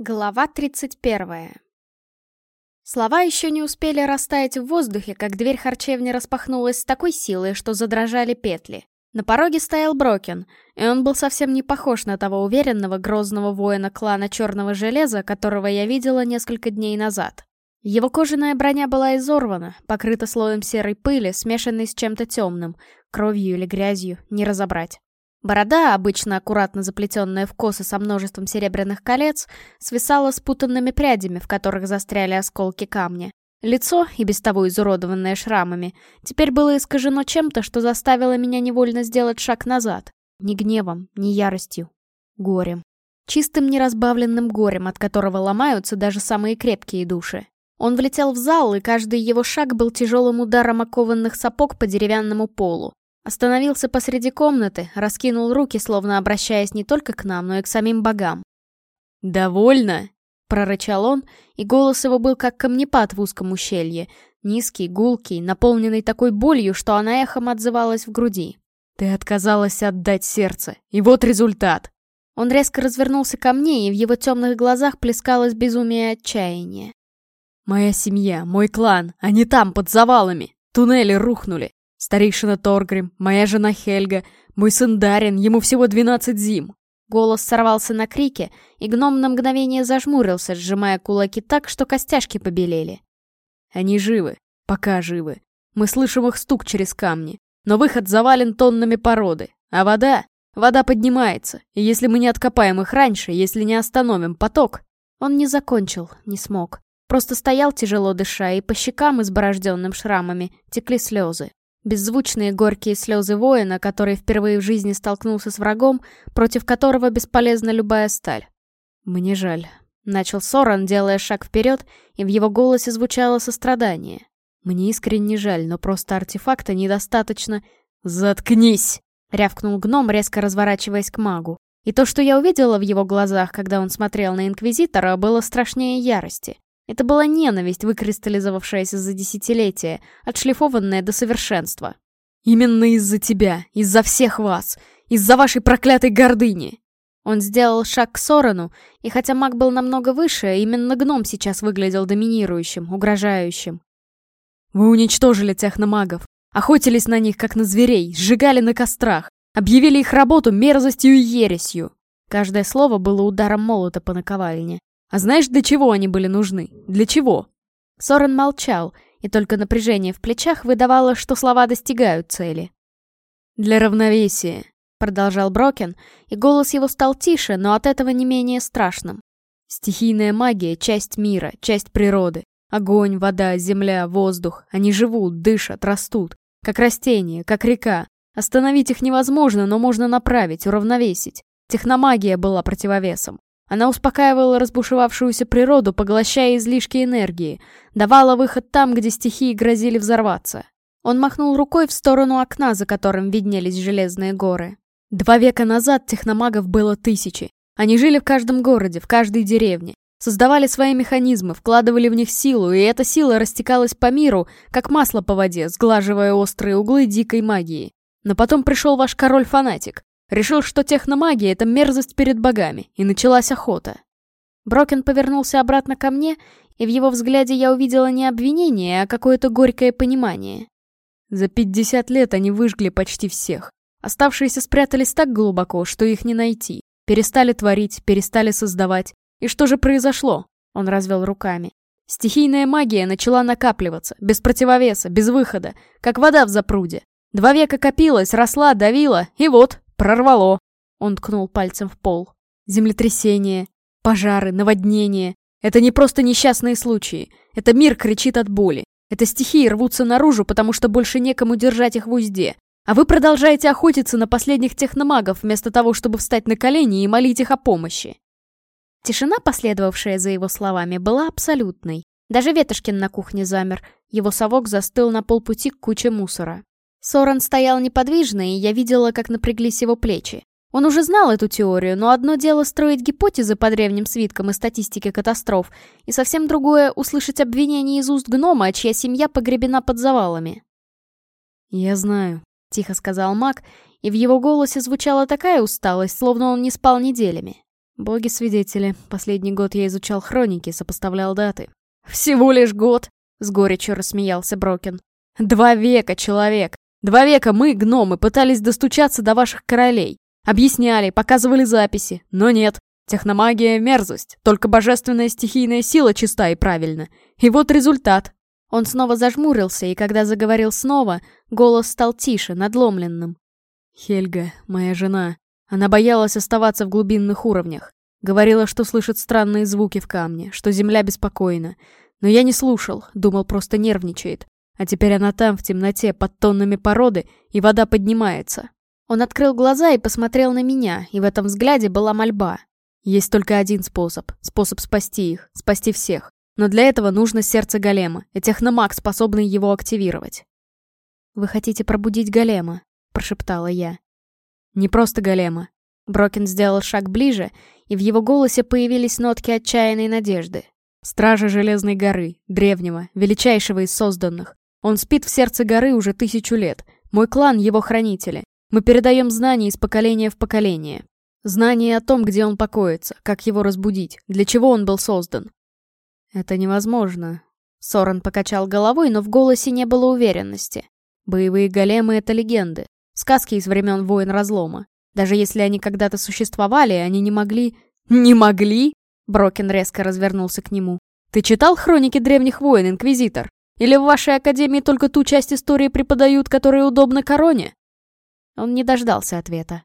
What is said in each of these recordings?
Глава 31 Слова еще не успели растаять в воздухе, как дверь харчевни распахнулась с такой силой, что задрожали петли. На пороге стоял Брокен, и он был совсем не похож на того уверенного, грозного воина клана Черного Железа, которого я видела несколько дней назад. Его кожаная броня была изорвана, покрыта слоем серой пыли, смешанной с чем-то темным, кровью или грязью, не разобрать. Борода, обычно аккуратно заплетенная в косы со множеством серебряных колец, свисала спутанными прядями, в которых застряли осколки камня. Лицо, и без того изуродованное шрамами, теперь было искажено чем-то, что заставило меня невольно сделать шаг назад. Ни гневом, ни яростью. Горем. Чистым неразбавленным горем, от которого ломаются даже самые крепкие души. Он влетел в зал, и каждый его шаг был тяжелым ударом окованных сапог по деревянному полу. Остановился посреди комнаты, раскинул руки, словно обращаясь не только к нам, но и к самим богам. «Довольно!» — прорычал он, и голос его был как камнепад в узком ущелье, низкий, гулкий, наполненный такой болью, что она эхом отзывалась в груди. «Ты отказалась отдать сердце, и вот результат!» Он резко развернулся ко мне, и в его темных глазах плескалось безумие отчаяния. «Моя семья, мой клан, они там, под завалами. Туннели рухнули. Старейшина Торгрим, моя жена Хельга, мой сын Дарин, ему всего 12 зим. Голос сорвался на крике, и гном на мгновение зажмурился, сжимая кулаки так, что костяшки побелели. Они живы, пока живы. Мы слышим их стук через камни, но выход завален тоннами породы. А вода? Вода поднимается, и если мы не откопаем их раньше, если не остановим поток... Он не закончил, не смог. Просто стоял тяжело дыша, и по щекам, изборожденным шрамами, текли слезы. Беззвучные горькие слезы воина, который впервые в жизни столкнулся с врагом, против которого бесполезна любая сталь. «Мне жаль», — начал Соран, делая шаг вперед, и в его голосе звучало сострадание. «Мне искренне жаль, но просто артефакта недостаточно...» «Заткнись!» — рявкнул гном, резко разворачиваясь к магу. И то, что я увидела в его глазах, когда он смотрел на Инквизитора, было страшнее ярости. Это была ненависть, выкристаллизовавшаяся за десятилетия, отшлифованная до совершенства. «Именно из-за тебя, из-за всех вас, из-за вашей проклятой гордыни!» Он сделал шаг к Сорану, и хотя маг был намного выше, именно гном сейчас выглядел доминирующим, угрожающим. «Вы уничтожили техномагов, охотились на них, как на зверей, сжигали на кострах, объявили их работу мерзостью и ересью!» Каждое слово было ударом молота по наковальне. А знаешь, для чего они были нужны? Для чего?» Сорен молчал, и только напряжение в плечах выдавало, что слова достигают цели. «Для равновесия», — продолжал Брокен, и голос его стал тише, но от этого не менее страшным. «Стихийная магия — часть мира, часть природы. Огонь, вода, земля, воздух. Они живут, дышат, растут. Как растения, как река. Остановить их невозможно, но можно направить, уравновесить. Техномагия была противовесом. Она успокаивала разбушевавшуюся природу, поглощая излишки энергии, давала выход там, где стихии грозили взорваться. Он махнул рукой в сторону окна, за которым виднелись железные горы. Два века назад техномагов было тысячи. Они жили в каждом городе, в каждой деревне. Создавали свои механизмы, вкладывали в них силу, и эта сила растекалась по миру, как масло по воде, сглаживая острые углы дикой магии. Но потом пришел ваш король-фанатик. Решил, что техномагия — это мерзость перед богами, и началась охота. Брокен повернулся обратно ко мне, и в его взгляде я увидела не обвинение, а какое-то горькое понимание. За 50 лет они выжгли почти всех. Оставшиеся спрятались так глубоко, что их не найти. Перестали творить, перестали создавать. И что же произошло? Он развел руками. Стихийная магия начала накапливаться, без противовеса, без выхода, как вода в запруде. Два века копилась, росла, давила, и вот, Прорвало. Он ткнул пальцем в пол. Землетрясение, пожары, наводнения. Это не просто несчастные случаи. Это мир кричит от боли. Это стихии рвутся наружу, потому что больше некому держать их в узде. А вы продолжаете охотиться на последних техномагов, вместо того, чтобы встать на колени и молить их о помощи. Тишина, последовавшая за его словами, была абсолютной. Даже Ветошкин на кухне замер. Его совок застыл на полпути к куче мусора. Соран стоял неподвижно, и я видела, как напряглись его плечи. Он уже знал эту теорию, но одно дело строить гипотезы по древним свиткам и статистике катастроф, и совсем другое — услышать обвинение из уст гнома, чья семья погребена под завалами. «Я знаю», — тихо сказал маг, и в его голосе звучала такая усталость, словно он не спал неделями. Боги-свидетели. Последний год я изучал хроники, сопоставлял даты. «Всего лишь год!» — с горечью рассмеялся Брокен. «Два века, человек! Два века мы, гномы, пытались достучаться до ваших королей. Объясняли, показывали записи, но нет. Техномагия — мерзость, только божественная стихийная сила чиста и правильна. И вот результат. Он снова зажмурился, и когда заговорил снова, голос стал тише, надломленным. Хельга, моя жена, она боялась оставаться в глубинных уровнях. Говорила, что слышит странные звуки в камне, что земля беспокойна. Но я не слушал, думал, просто нервничает. А теперь она там, в темноте, под тоннами породы, и вода поднимается. Он открыл глаза и посмотрел на меня, и в этом взгляде была мольба. Есть только один способ. Способ спасти их, спасти всех. Но для этого нужно сердце голема, и техномаг, способный его активировать. «Вы хотите пробудить голема?» – прошептала я. Не просто голема. Брокен сделал шаг ближе, и в его голосе появились нотки отчаянной надежды. Стража Железной горы, древнего, величайшего из созданных. Он спит в сердце горы уже тысячу лет. Мой клан — его хранители. Мы передаем знания из поколения в поколение. Знания о том, где он покоится, как его разбудить, для чего он был создан. Это невозможно. Соран покачал головой, но в голосе не было уверенности. Боевые големы — это легенды. Сказки из времен войн разлома. Даже если они когда-то существовали, они не могли... Не могли? Брокен резко развернулся к нему. Ты читал хроники древних войн, Инквизитор? Или в вашей академии только ту часть истории преподают, которая удобна короне? Он не дождался ответа.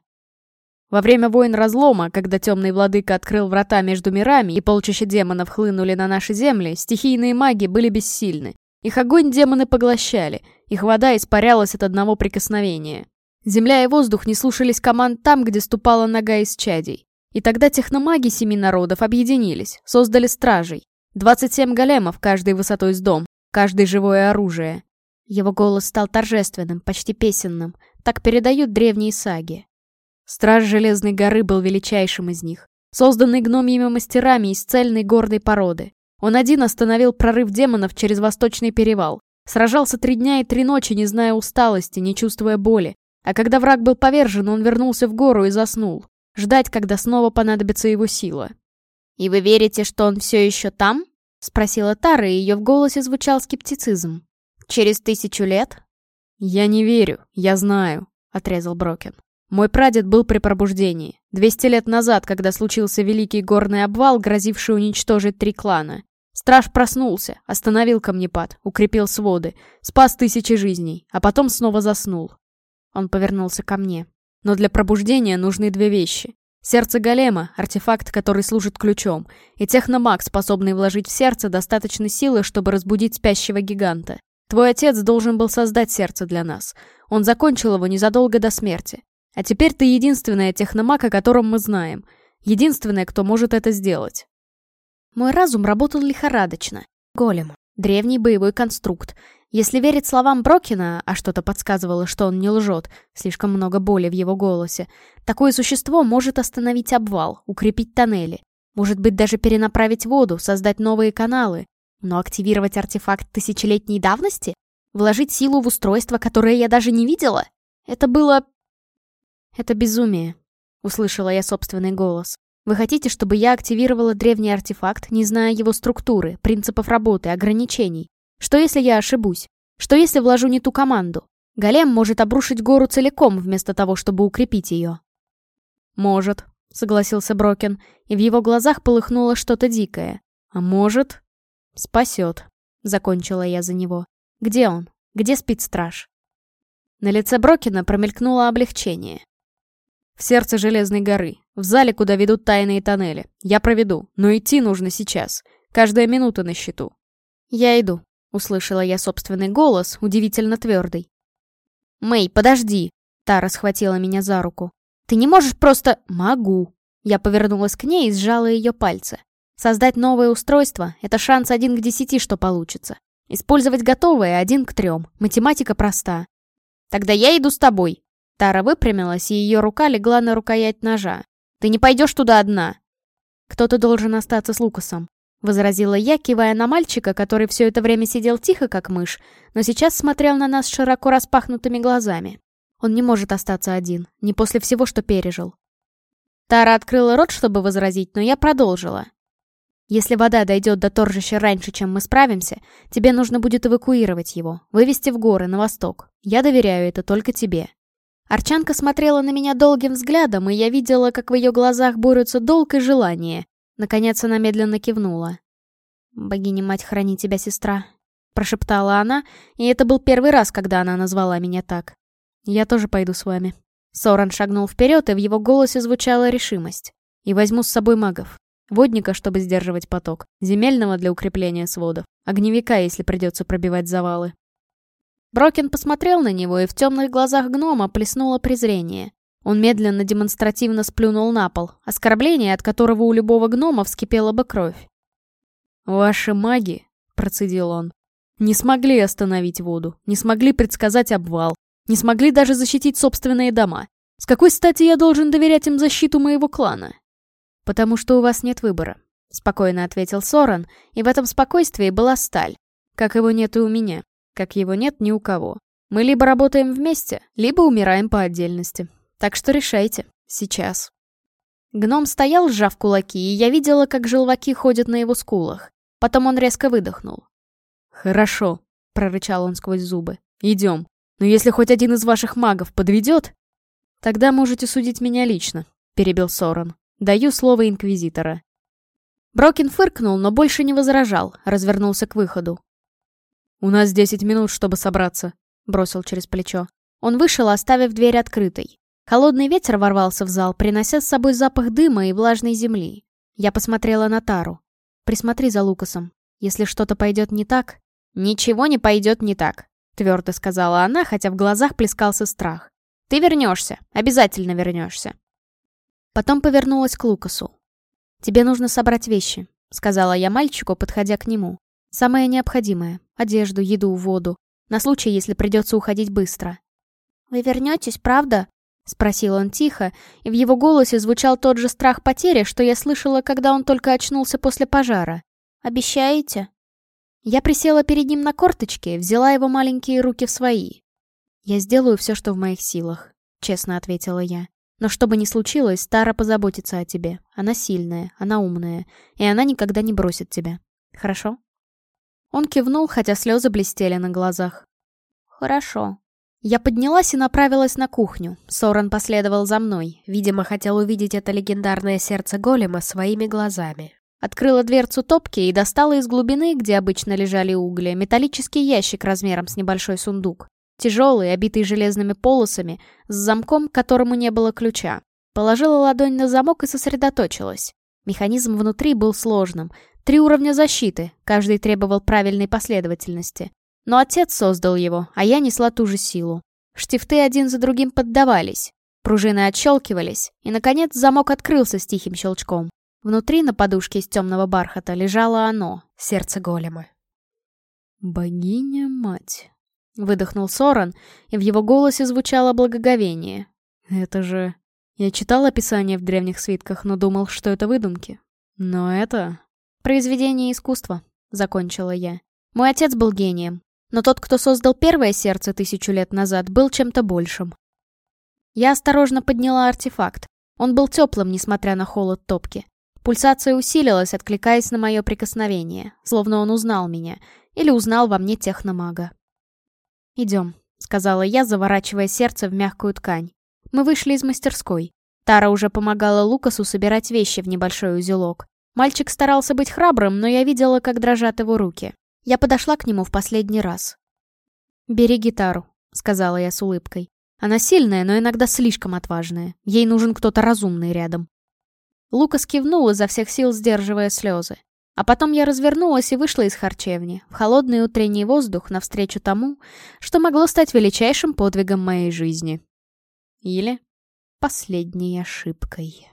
Во время войн разлома, когда темный владыка открыл врата между мирами и полчища демонов хлынули на наши земли, стихийные маги были бессильны. Их огонь демоны поглощали, их вода испарялась от одного прикосновения. Земля и воздух не слушались команд там, где ступала нога из чадей. И тогда техномаги семи народов объединились, создали стражей. 27 големов, каждый высотой с дом, каждый живое оружие. Его голос стал торжественным, почти песенным. Так передают древние саги. Страж Железной горы был величайшим из них. Созданный гномьими мастерами из цельной гордой породы. Он один остановил прорыв демонов через Восточный перевал. Сражался три дня и три ночи, не зная усталости, не чувствуя боли, а когда враг был повержен, он вернулся в гору и заснул. Ждать, когда снова понадобится его сила. «И вы верите, что он все еще там?» — спросила Тара, и ее в голосе звучал скептицизм. «Через тысячу лет?» «Я не верю, я знаю», — отрезал Брокен. «Мой прадед был при пробуждении. Двести лет назад, когда случился великий горный обвал, грозивший уничтожить три клана. Страж проснулся, остановил камнепад, укрепил своды, спас тысячи жизней, а потом снова заснул. Он повернулся ко мне. Но для пробуждения нужны две вещи. Сердце голема — артефакт, который служит ключом, и техномаг, способный вложить в сердце достаточно силы, чтобы разбудить спящего гиганта. Твой отец должен был создать сердце для нас. Он закончил его незадолго до смерти. А теперь ты единственная техномаг, о котором мы знаем. Единственная, кто может это сделать. Мой разум работал лихорадочно. Голем. Древний боевой конструкт. Если верить словам Брокина, а что-то подсказывало, что он не лжет, слишком много боли в его голосе, такое существо может остановить обвал, укрепить тоннели, может быть даже перенаправить воду, создать новые каналы. Но активировать артефакт тысячелетней давности? Вложить силу в устройство, которое я даже не видела? Это было... Это безумие, услышала я собственный голос. Вы хотите, чтобы я активировала древний артефакт, не зная его структуры, принципов работы, ограничений? Что если я ошибусь? Что если вложу не ту команду? Голем может обрушить гору целиком, вместо того, чтобы укрепить ее. «Может», — согласился Брокен, и в его глазах полыхнуло что-то дикое. «А может...» «Спасет», — закончила я за него. «Где он? Где спит страж?» На лице Брокена промелькнуло облегчение. «В сердце Железной горы, в зале, куда ведут тайные тоннели. Я проведу, но идти нужно сейчас. Каждая минута на счету». «Я иду», Услышала я собственный голос, удивительно твердый. «Мэй, подожди!» Тара схватила меня за руку. «Ты не можешь просто...» «Могу!» Я повернулась к ней и сжала ее пальцы. Создать новое устройство — это шанс один к десяти, что получится. Использовать готовое — один к трем. Математика проста. «Тогда я иду с тобой!» Тара выпрямилась, и ее рука легла на рукоять ножа. «Ты не пойдешь туда одна!» «Кто-то должен остаться с Лукасом», возразила я, кивая на мальчика, который все это время сидел тихо, как мышь, но сейчас смотрел на нас широко распахнутыми глазами. Он не может остаться один, не после всего, что пережил. Тара открыла рот, чтобы возразить, но я продолжила. Если вода дойдет до торжища раньше, чем мы справимся, тебе нужно будет эвакуировать его, вывести в горы, на восток. Я доверяю это только тебе. Арчанка смотрела на меня долгим взглядом, и я видела, как в ее глазах борются долг и желание. Наконец она медленно кивнула. «Богиня-мать, храни тебя, сестра», — прошептала она, и это был первый раз, когда она назвала меня так. «Я тоже пойду с вами». Соран шагнул вперед, и в его голосе звучала решимость. «И возьму с собой магов. Водника, чтобы сдерживать поток, земельного для укрепления сводов, огневика, если придется пробивать завалы. Брокин посмотрел на него, и в темных глазах гнома плеснуло презрение. Он медленно демонстративно сплюнул на пол, оскорбление, от которого у любого гнома вскипела бы кровь. «Ваши маги», — процедил он, — «не смогли остановить воду, не смогли предсказать обвал, не смогли даже защитить собственные дома. С какой стати я должен доверять им защиту моего клана?» «Потому что у вас нет выбора», — спокойно ответил Соран, и в этом спокойствии была сталь, как его нет и у меня как его нет ни у кого. Мы либо работаем вместе, либо умираем по отдельности. Так что решайте. Сейчас. Гном стоял, сжав кулаки, и я видела, как желваки ходят на его скулах. Потом он резко выдохнул. «Хорошо», — прорычал он сквозь зубы. «Идем. Но если хоть один из ваших магов подведет...» «Тогда можете судить меня лично», — перебил Сорон. «Даю слово Инквизитора». Брокин фыркнул, но больше не возражал, развернулся к выходу. «У нас десять минут, чтобы собраться», — бросил через плечо. Он вышел, оставив дверь открытой. Холодный ветер ворвался в зал, принося с собой запах дыма и влажной земли. Я посмотрела на Тару. «Присмотри за Лукасом. Если что-то пойдет не так...» «Ничего не пойдет не так», — твердо сказала она, хотя в глазах плескался страх. «Ты вернешься. Обязательно вернешься». Потом повернулась к Лукасу. «Тебе нужно собрать вещи», — сказала я мальчику, подходя к нему. «Самое необходимое. Одежду, еду, воду. На случай, если придется уходить быстро. «Вы вернетесь, правда?» — спросил он тихо, и в его голосе звучал тот же страх потери, что я слышала, когда он только очнулся после пожара. «Обещаете?» Я присела перед ним на корточки, взяла его маленькие руки в свои. «Я сделаю все, что в моих силах», — честно ответила я. «Но что бы ни случилось, Тара позаботится о тебе. Она сильная, она умная, и она никогда не бросит тебя. Хорошо?» Он кивнул, хотя слезы блестели на глазах. «Хорошо». Я поднялась и направилась на кухню. Соран последовал за мной. Видимо, хотел увидеть это легендарное сердце голема своими глазами. Открыла дверцу топки и достала из глубины, где обычно лежали угли, металлический ящик размером с небольшой сундук. Тяжелый, обитый железными полосами, с замком, к которому не было ключа. Положила ладонь на замок и сосредоточилась. Механизм внутри был сложным, Три уровня защиты, каждый требовал правильной последовательности. Но отец создал его, а я несла ту же силу. Штифты один за другим поддавались. Пружины отщелкивались, и, наконец, замок открылся с тихим щелчком. Внутри, на подушке из темного бархата, лежало оно, сердце голема. «Богиня-мать», — выдохнул Соран, и в его голосе звучало благоговение. «Это же...» Я читал описание в древних свитках, но думал, что это выдумки. Но это... «Произведение искусства», — закончила я. «Мой отец был гением, но тот, кто создал первое сердце тысячу лет назад, был чем-то большим». Я осторожно подняла артефакт. Он был теплым, несмотря на холод топки. Пульсация усилилась, откликаясь на мое прикосновение, словно он узнал меня, или узнал во мне техномага. «Идем», — сказала я, заворачивая сердце в мягкую ткань. Мы вышли из мастерской. Тара уже помогала Лукасу собирать вещи в небольшой узелок. Мальчик старался быть храбрым, но я видела, как дрожат его руки. Я подошла к нему в последний раз. «Бери гитару», — сказала я с улыбкой. «Она сильная, но иногда слишком отважная. Ей нужен кто-то разумный рядом». Лукас кивнул изо всех сил, сдерживая слезы. А потом я развернулась и вышла из харчевни, в холодный утренний воздух, навстречу тому, что могло стать величайшим подвигом моей жизни. Или последней ошибкой.